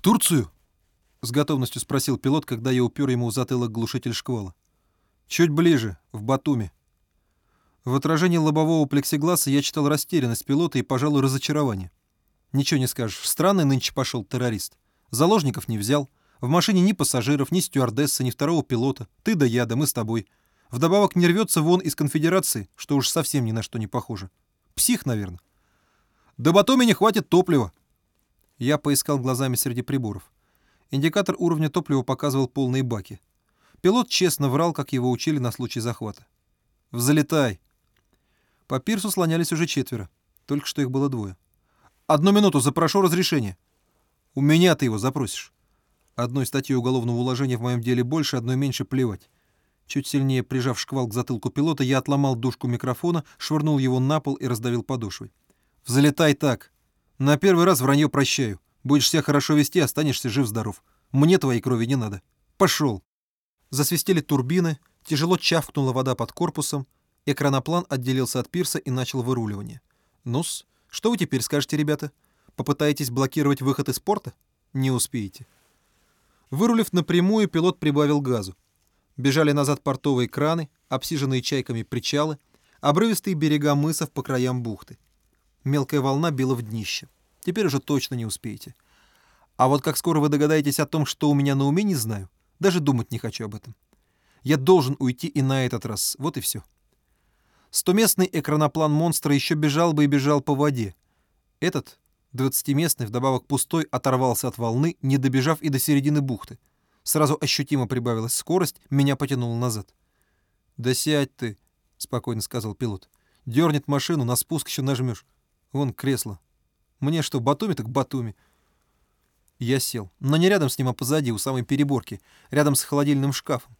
«В Турцию?» — с готовностью спросил пилот, когда я упер ему в затылок глушитель шквала. «Чуть ближе, в Батуми». В отражении лобового плексигласа я читал растерянность пилота и, пожалуй, разочарование. Ничего не скажешь, странный нынче пошел террорист. Заложников не взял. В машине ни пассажиров, ни стюардессы, ни второго пилота. Ты да я, да мы с тобой. Вдобавок не рвется вон из конфедерации, что уж совсем ни на что не похоже. Псих, наверное. До Батуми не хватит топлива. Я поискал глазами среди приборов. Индикатор уровня топлива показывал полные баки. Пилот честно врал, как его учили на случай захвата. «Взлетай!» По пирсу слонялись уже четверо. Только что их было двое. «Одну минуту, запрошу разрешение». «У меня ты его запросишь». Одной статьей уголовного уложения в моем деле больше, одной меньше плевать. Чуть сильнее прижав шквал к затылку пилота, я отломал дужку микрофона, швырнул его на пол и раздавил подошвой. «Взлетай так. На первый раз вранье прощаю. Будешь себя хорошо вести, останешься жив-здоров. Мне твоей крови не надо. Пошел!» Засвистели турбины, тяжело чавкнула вода под корпусом, экраноплан отделился от пирса и начал выруливание. «Ну-с, что вы теперь скажете, ребята? Попытаетесь блокировать выход из порта? Не успеете». Вырулив напрямую, пилот прибавил газу. Бежали назад портовые краны, обсиженные чайками причалы, обрывистые берега мысов по краям бухты. Мелкая волна била в днище. Теперь уже точно не успеете. А вот как скоро вы догадаетесь о том, что у меня на уме, не знаю. Даже думать не хочу об этом. Я должен уйти и на этот раз. Вот и все. Стоместный экраноплан монстра еще бежал бы и бежал по воде. Этот, двадцатиместный, вдобавок пустой, оторвался от волны, не добежав и до середины бухты. Сразу ощутимо прибавилась скорость, меня потянуло назад. «Да сядь ты», — спокойно сказал пилот. «Дернет машину, на спуск еще нажмешь. Вон кресло. Мне что, Батуми так Батуми». Я сел, но не рядом с ним, а позади, у самой переборки, рядом с холодильным шкафом.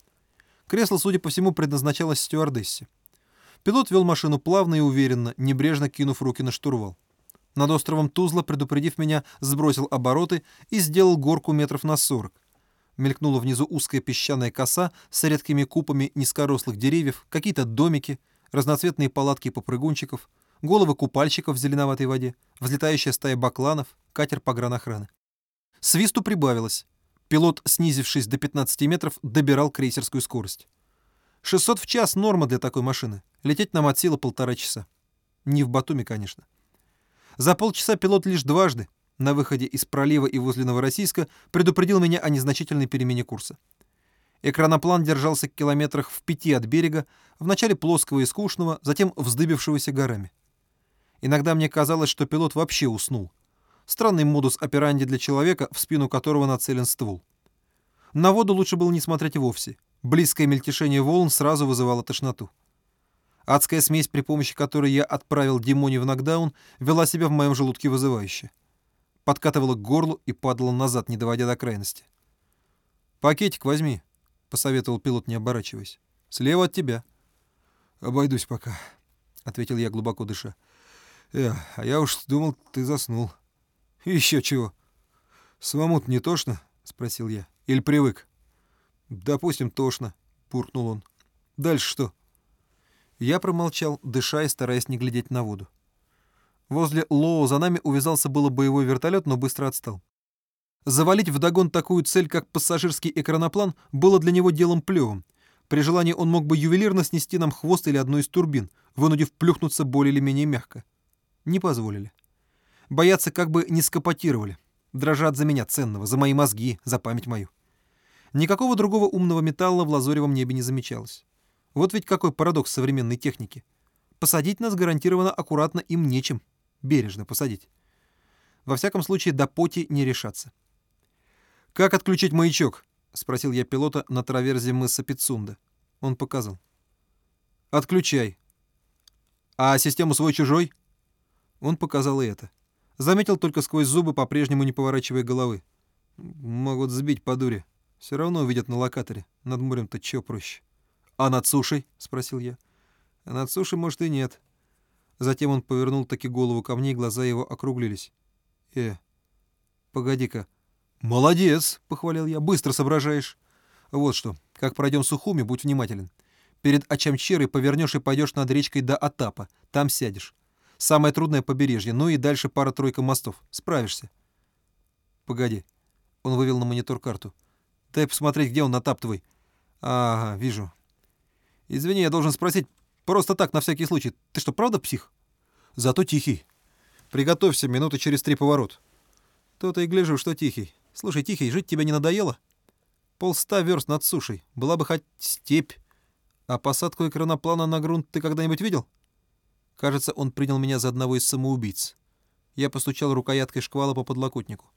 Кресло, судя по всему, предназначалось стюардессе. Пилот вел машину плавно и уверенно, небрежно кинув руки на штурвал. Над островом Тузла, предупредив меня, сбросил обороты и сделал горку метров на сорок мелькнула внизу узкая песчаная коса с редкими купами низкорослых деревьев, какие-то домики, разноцветные палатки попрыгунчиков, головы купальщиков в зеленоватой воде, взлетающая стая бакланов, катер погранохраны. Свисту прибавилось. Пилот, снизившись до 15 метров, добирал крейсерскую скорость. 600 в час — норма для такой машины. Лететь нам от силы полтора часа. Не в Батуми, конечно. За полчаса пилот лишь дважды, на выходе из пролива и возле Новороссийска предупредил меня о незначительной перемене курса. Экраноплан держался к километрах в пяти от берега, вначале плоского и скучного, затем вздыбившегося горами. Иногда мне казалось, что пилот вообще уснул. Странный модус операнди для человека, в спину которого нацелен ствол. На воду лучше было не смотреть вовсе. Близкое мельтешение волн сразу вызывало тошноту. Адская смесь, при помощи которой я отправил Димони в нокдаун, вела себя в моем желудке вызывающе подкатывала к горлу и падала назад, не доводя до крайности. «Пакетик возьми», — посоветовал пилот, не оборачиваясь. «Слева от тебя». «Обойдусь пока», — ответил я, глубоко дыша. «Э, а я уж думал, ты заснул». «Еще чего». «Самому-то не тошно?» — спросил я. «Или привык?» «Допустим, тошно», — буркнул он. «Дальше что?» Я промолчал, дыша и стараясь не глядеть на воду. Возле Лоо за нами увязался было боевой вертолет, но быстро отстал. Завалить вдогон такую цель, как пассажирский экраноплан, было для него делом плевым. При желании он мог бы ювелирно снести нам хвост или одну из турбин, вынудив плюхнуться более или менее мягко. Не позволили. Бояться как бы не скопотировали. Дрожат за меня ценного, за мои мозги, за память мою. Никакого другого умного металла в лазоревом небе не замечалось. Вот ведь какой парадокс современной техники. Посадить нас гарантированно аккуратно им нечем бережно посадить. Во всяком случае, до поти не решаться. «Как отключить маячок?» — спросил я пилота на траверзе мыса Пицунда. Он показал. «Отключай». «А систему свой-чужой?» Он показал и это. Заметил только сквозь зубы, по-прежнему не поворачивая головы. «Могут сбить по дуре. Все равно увидят на локаторе. Над морем-то чё проще?» «А над сушей?» — спросил я. «А над сушей, может, и нет. Затем он повернул таки голову ко мне, и глаза его округлились. «Э, погоди-ка». «Молодец!» — похвалил я. «Быстро соображаешь». «Вот что, как пройдем Сухуми, будь внимателен. Перед Ачамчерой повернешь и пойдешь над речкой до Атапа. Там сядешь. Самое трудное побережье, ну и дальше пара-тройка мостов. Справишься». «Погоди. Он вывел на монитор карту. «Дай посмотреть, где он на тап твой». «Ага, вижу». «Извини, я должен спросить, просто так, на всякий случай. Ты что, правда псих?» «Зато тихий. Приготовься, минуты через три поворот». «То-то и гляжу, что тихий. Слушай, тихий, жить тебе не надоело?» «Полста верст над сушей. Была бы хоть степь. А посадку экраноплана на грунт ты когда-нибудь видел?» Кажется, он принял меня за одного из самоубийц. Я постучал рукояткой шквала по подлокотнику.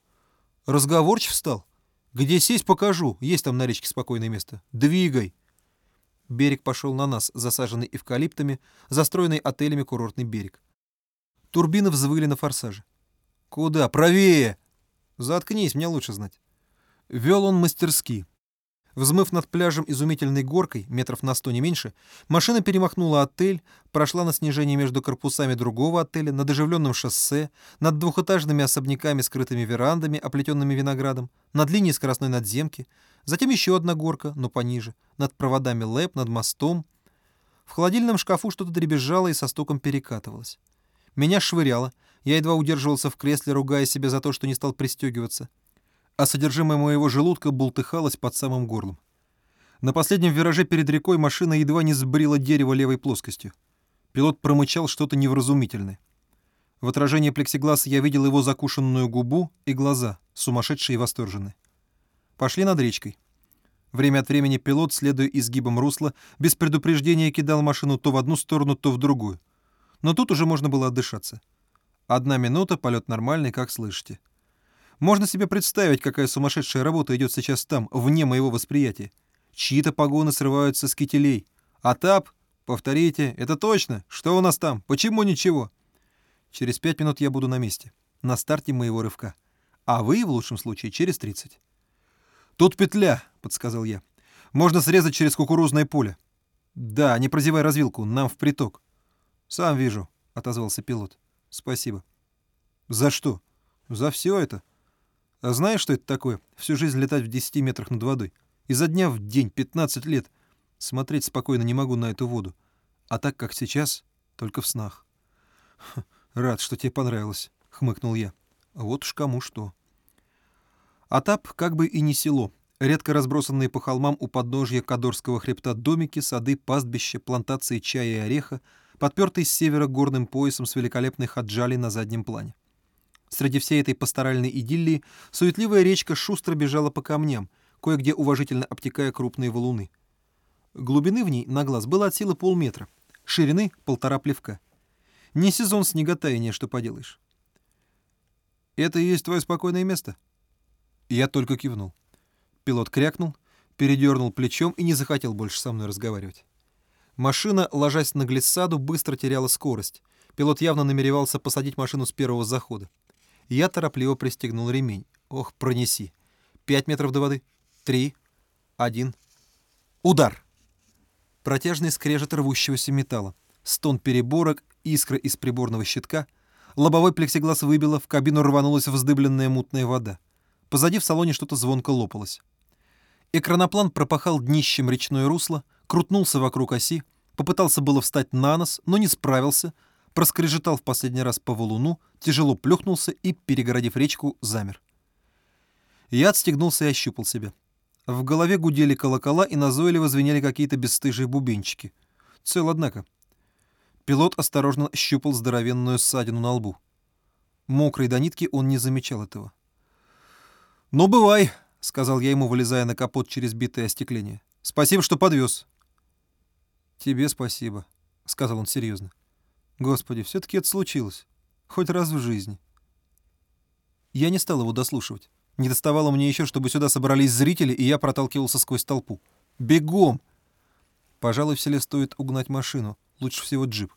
«Разговорчив стал? Где сесть, покажу. Есть там на речке спокойное место. Двигай!» Берег пошел на нас, засаженный эвкалиптами, застроенный отелями курортный берег. Турбины взвыли на форсаже. «Куда? Правее!» «Заткнись, мне лучше знать». Вел он мастерски. Взмыв над пляжем изумительной горкой, метров на сто не меньше, машина перемахнула отель, прошла на снижение между корпусами другого отеля, над оживленным шоссе, над двухэтажными особняками, скрытыми верандами, оплетенными виноградом, над линией скоростной надземки, затем еще одна горка, но пониже, над проводами ЛЭП, над мостом. В холодильном шкафу что-то дребезжало и со стуком перекатывалось. Меня швыряло, я едва удерживался в кресле, ругая себя за то, что не стал пристегиваться а содержимое моего желудка бултыхалось под самым горлом. На последнем вираже перед рекой машина едва не сбрила дерево левой плоскостью. Пилот промычал что-то невразумительное. В отражении плексигласа я видел его закушенную губу и глаза, сумасшедшие и восторженные. Пошли над речкой. Время от времени пилот, следуя изгибам русла, без предупреждения кидал машину то в одну сторону, то в другую. Но тут уже можно было отдышаться. Одна минута, полет нормальный, как слышите. Можно себе представить, какая сумасшедшая работа идет сейчас там, вне моего восприятия. Чьи-то погоны срываются с кителей. А тап, повторите, это точно. Что у нас там? Почему ничего? Через пять минут я буду на месте. На старте моего рывка. А вы, в лучшем случае, через тридцать. «Тут петля», — подсказал я. «Можно срезать через кукурузное поле». «Да, не прозевай развилку, нам вприток». «Сам вижу», — отозвался пилот. «Спасибо». «За что?» «За все это», а знаешь, что это такое? Всю жизнь летать в 10 метрах над водой. Изо дня в день, 15 лет. Смотреть спокойно не могу на эту воду. А так, как сейчас, только в снах. «Рад, что тебе понравилось», — хмыкнул я. «Вот уж кому что». Атап как бы и не село. Редко разбросанные по холмам у подножья Кадорского хребта домики, сады, пастбища, плантации чая и ореха, подпертые с севера горным поясом с великолепной хаджали на заднем плане. Среди всей этой пасторальной идиллии суетливая речка шустро бежала по камням, кое-где уважительно обтекая крупные валуны. Глубины в ней на глаз было от силы полметра, ширины — полтора плевка. Не сезон снеготаяния, что поделаешь. «Это и есть твое спокойное место?» Я только кивнул. Пилот крякнул, передернул плечом и не захотел больше со мной разговаривать. Машина, ложась на глиссаду, быстро теряла скорость. Пилот явно намеревался посадить машину с первого захода. Я торопливо пристегнул ремень. Ох, пронеси. Пять метров до воды. Три. Один. Удар! Протяжный скрежет рвущегося металла. Стон переборок, искры из приборного щитка. Лобовой плексиглаз выбило, в кабину рванулась вздыбленная мутная вода. Позади в салоне что-то звонко лопалось. Экраноплан пропахал днищем речное русло, крутнулся вокруг оси, попытался было встать на нос, но не справился — проскрежетал в последний раз по валуну, тяжело плюхнулся и, перегородив речку, замер. Я отстегнулся и ощупал себя. В голове гудели колокола и назойливо звенели какие-то бесстыжие бубенчики. Цел, однако. Пилот осторожно щупал здоровенную ссадину на лбу. Мокрый до нитки он не замечал этого. «Ну, бывай», — сказал я ему, вылезая на капот через битое остекление. «Спасибо, что подвез». «Тебе спасибо», — сказал он серьезно. Господи, все-таки это случилось. Хоть раз в жизни. Я не стал его дослушивать. Не доставало мне еще, чтобы сюда собрались зрители, и я проталкивался сквозь толпу. «Бегом!» Пожалуй, в селе стоит угнать машину. Лучше всего джип.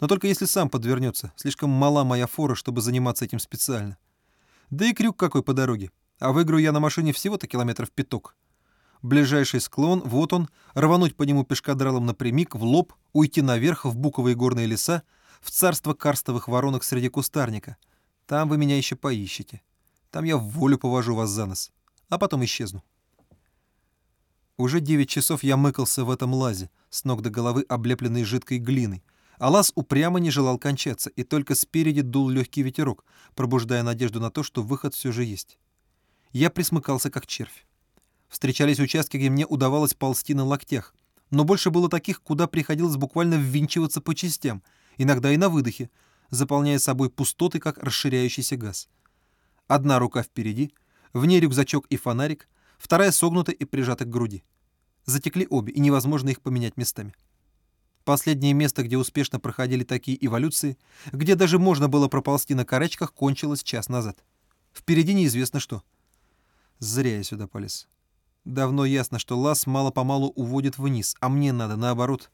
Но только если сам подвернется. Слишком мала моя фора, чтобы заниматься этим специально. Да и крюк какой по дороге. А выиграю я на машине всего-то километров пяток. Ближайший склон, вот он, рвануть по нему пешкадралом напрямик, в лоб, уйти наверх, в буковые горные леса, в царство карстовых воронок среди кустарника. Там вы меня еще поищете. Там я в волю повожу вас за нос, а потом исчезну. Уже девять часов я мыкался в этом лазе, с ног до головы облепленной жидкой глиной, а лаз упрямо не желал кончаться, и только спереди дул легкий ветерок, пробуждая надежду на то, что выход все же есть. я присмыкался как червь. Встречались участки, где мне удавалось ползти на локтях, но больше было таких, куда приходилось буквально ввинчиваться по частям, иногда и на выдохе, заполняя собой пустоты, как расширяющийся газ. Одна рука впереди, в ней рюкзачок и фонарик, вторая согнута и прижата к груди. Затекли обе, и невозможно их поменять местами. Последнее место, где успешно проходили такие эволюции, где даже можно было проползти на карачках, кончилось час назад. Впереди неизвестно что. Зря я сюда полез. Давно ясно, что лаз мало-помалу уводит вниз, а мне надо наоборот.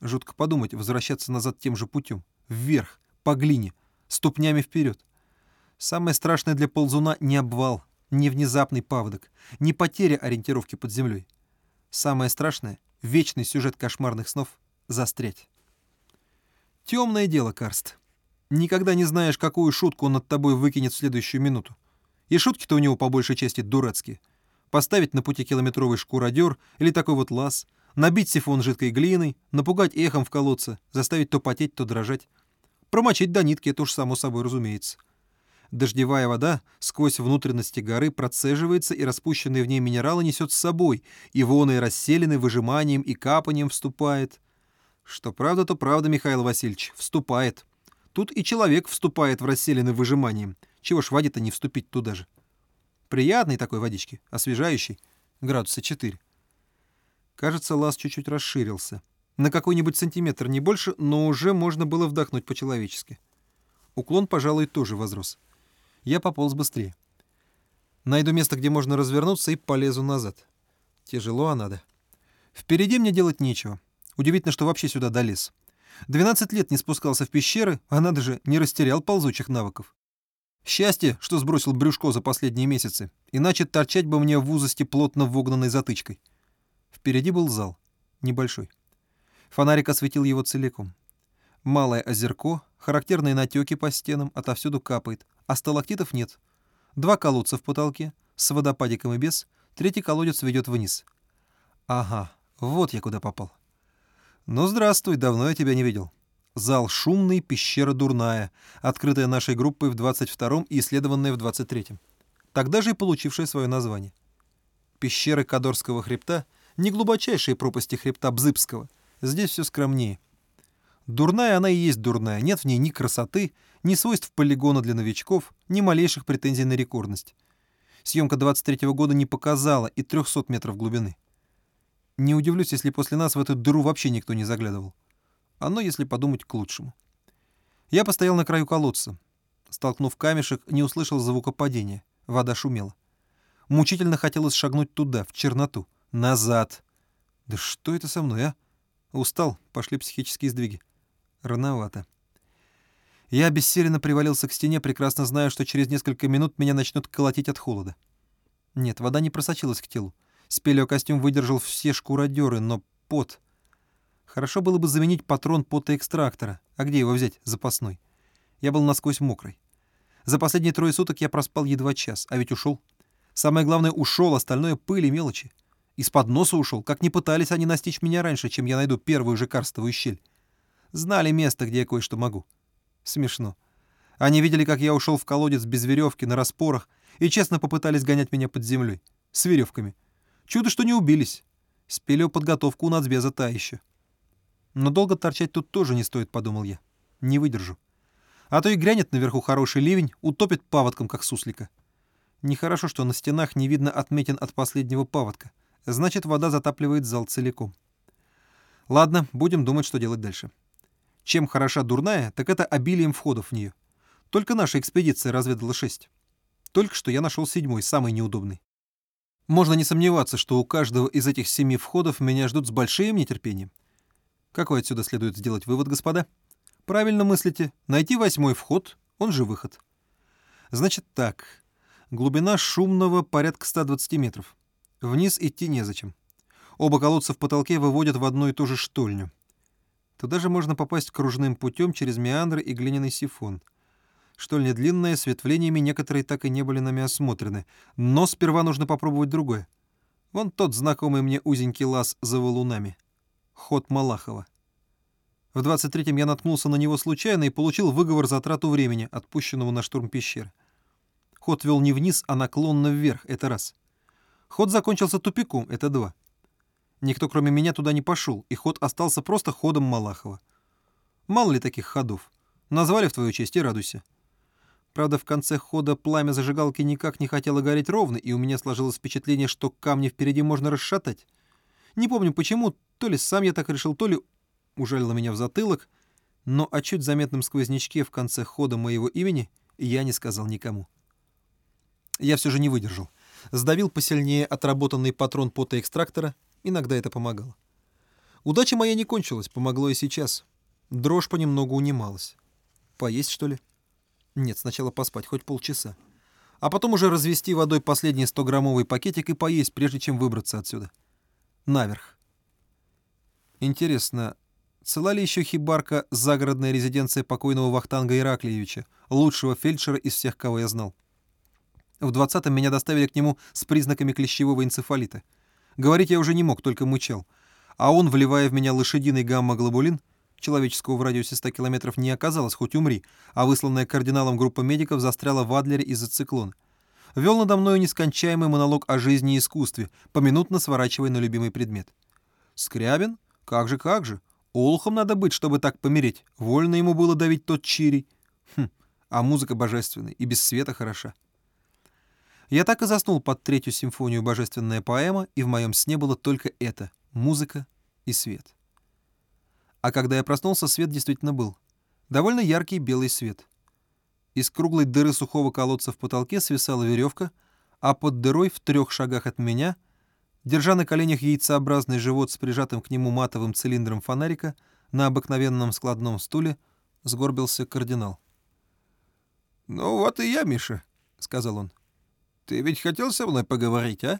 Жутко подумать, возвращаться назад тем же путем. Вверх, по глине, ступнями вперед. Самое страшное для ползуна — не обвал, не внезапный паводок, не потеря ориентировки под землей. Самое страшное — вечный сюжет кошмарных снов — застрять. Темное дело, Карст. Никогда не знаешь, какую шутку он над тобой выкинет в следующую минуту. И шутки-то у него по большей части дурацкие поставить на пути километровый шкуродер или такой вот лаз, набить сифон жидкой глиной, напугать эхом в колодце, заставить то потеть, то дрожать. Промочить до нитки, это уж само собой разумеется. Дождевая вода сквозь внутренности горы процеживается, и распущенные в ней минералы несет с собой, и воны расселены выжиманием и капанием вступает. Что правда, то правда, Михаил Васильевич, вступает. Тут и человек вступает в расселены выжиманием. Чего ж воде-то не вступить туда же? Приятной такой водички, освежающей, градуса 4. Кажется, лаз чуть-чуть расширился. На какой-нибудь сантиметр, не больше, но уже можно было вдохнуть по-человечески. Уклон, пожалуй, тоже возрос. Я пополз быстрее. Найду место, где можно развернуться, и полезу назад. Тяжело, а надо. Впереди мне делать нечего. Удивительно, что вообще сюда долез. 12 лет не спускался в пещеры, а надо же, не растерял ползучих навыков. Счастье, что сбросил брюшко за последние месяцы, иначе торчать бы мне в узости плотно вогнанной затычкой. Впереди был зал, небольшой. Фонарик осветил его целиком. Малое озерко, характерные натеки по стенам, отовсюду капает, а сталактитов нет. Два колодца в потолке, с водопадиком и без, третий колодец ведет вниз. Ага, вот я куда попал. Ну, здравствуй, давно я тебя не видел. Зал шумный, пещера дурная, открытая нашей группой в 22-м и исследованная в 23-м. Тогда же и получившая свое название. Пещеры Кадорского хребта — не глубочайшие пропасти хребта Бзыбского. Здесь все скромнее. Дурная она и есть дурная, нет в ней ни красоты, ни свойств полигона для новичков, ни малейших претензий на рекордность. Съемка 23-го года не показала и 300 метров глубины. Не удивлюсь, если после нас в эту дыру вообще никто не заглядывал. Оно, если подумать, к лучшему. Я постоял на краю колодца. Столкнув камешек, не услышал звука падения. Вода шумела. Мучительно хотелось шагнуть туда, в черноту. Назад. Да что это со мной, а? Устал, пошли психические сдвиги. Рановато. Я обессиленно привалился к стене, прекрасно зная, что через несколько минут меня начнут колотить от холода. Нет, вода не просочилась к телу. Спелеокостюм выдержал все шкуродеры, но пот... Хорошо было бы заменить патрон потоэкстрактора. А где его взять, запасной? Я был насквозь мокрый. За последние трое суток я проспал едва час, а ведь ушел. Самое главное, ушел, остальное пыль и мелочи. Из-под носа ушел, как не пытались они настичь меня раньше, чем я найду первую же карстовую щель. Знали место, где я кое-что могу. Смешно. Они видели, как я ушел в колодец без веревки, на распорах, и честно попытались гонять меня под землей. С веревками. Чудо, что не убились. Спелео подготовку у нацбеза та еще. Но долго торчать тут тоже не стоит, подумал я. Не выдержу. А то и грянет наверху хороший ливень, утопит паводком, как суслика. Нехорошо, что на стенах не видно отметин от последнего паводка. Значит, вода затапливает зал целиком. Ладно, будем думать, что делать дальше. Чем хороша дурная, так это обилием входов в нее. Только наша экспедиция разведала шесть. Только что я нашел седьмой, самый неудобный. Можно не сомневаться, что у каждого из этих семи входов меня ждут с большим нетерпением. Какой отсюда следует сделать вывод, господа? Правильно мыслите. Найти восьмой вход, он же выход. Значит так. Глубина шумного порядка 120 метров. Вниз идти незачем. Оба колодца в потолке выводят в одну и ту же штольню. Туда же можно попасть кружным путем через меандры и глиняный сифон. Штольня длинная, с ветвлениями некоторые так и не были нами осмотрены. Но сперва нужно попробовать другое. Вон тот знакомый мне узенький лаз за валунами — ход Малахова. В 23-м я наткнулся на него случайно и получил выговор за трату времени, отпущенного на штурм пещеры. Ход вел не вниз, а наклонно вверх, это раз. Ход закончился тупиком, это два. Никто, кроме меня, туда не пошел, и ход остался просто ходом Малахова. Мало ли таких ходов. Назвали в твою честь и радуйся. Правда, в конце хода пламя зажигалки никак не хотело гореть ровно, и у меня сложилось впечатление, что камни впереди можно расшатать. Не помню почему, то ли сам я так решил, то ли ужалило меня в затылок, но о чуть заметном сквознячке в конце хода моего имени я не сказал никому. Я все же не выдержал. Сдавил посильнее отработанный патрон потоэкстрактора, иногда это помогало. Удача моя не кончилась, помогло и сейчас. Дрожь понемногу унималась. Поесть, что ли? Нет, сначала поспать, хоть полчаса. А потом уже развести водой последний 100-граммовый пакетик и поесть, прежде чем выбраться отсюда. Наверх. Интересно, цела ли еще хибарка загородная резиденция покойного Вахтанга Ираклиевича, лучшего фельдшера из всех, кого я знал? В 20-м меня доставили к нему с признаками клещевого энцефалита. Говорить я уже не мог, только мычал. А он, вливая в меня лошадиный гамма-глобулин, человеческого в радиусе 100 километров не оказалось, хоть умри, а высланная кардиналом группа медиков застряла в Адлере из-за циклона. Вел надо мною нескончаемый монолог о жизни и искусстве, поминутно сворачивая на любимый предмет. «Скрябин? Как же, как же! Олухом надо быть, чтобы так помереть. Вольно ему было давить тот чирий. Хм, а музыка божественная и без света хороша. Я так и заснул под третью симфонию «Божественная поэма», и в моем сне было только это — музыка и свет. А когда я проснулся, свет действительно был. Довольно яркий белый свет. Из круглой дыры сухого колодца в потолке свисала веревка, а под дырой в трех шагах от меня, держа на коленях яйцеобразный живот с прижатым к нему матовым цилиндром фонарика, на обыкновенном складном стуле сгорбился кардинал. «Ну вот и я, Миша», — сказал он. Ты ведь хотел со мной поговорить, а?